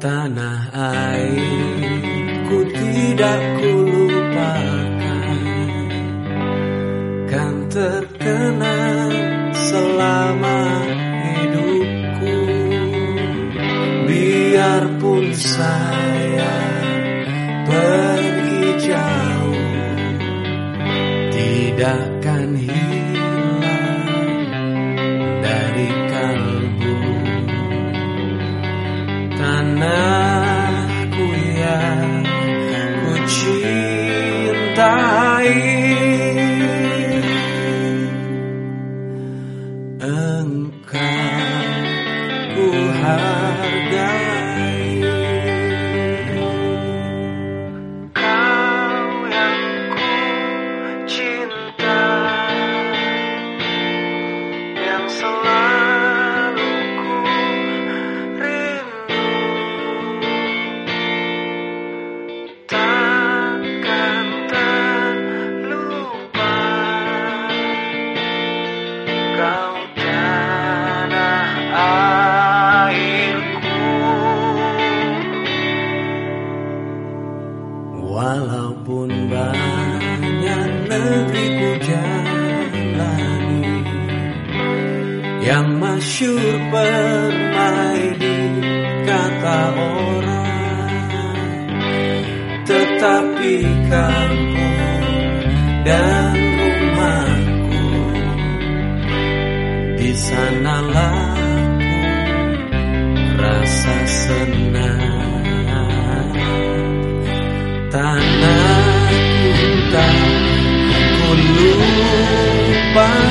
Tanah airku tidak kulupakan. Kan terkena selama hidupku Biarpun saya pergi jauh Tidak akan tanahku yang ku cintai engkau ku hargai walaupun banyak negeri ku jalani yang masyur permai di kata orang tetapi kampung dan rumahku di sanalah rasa senang Bye.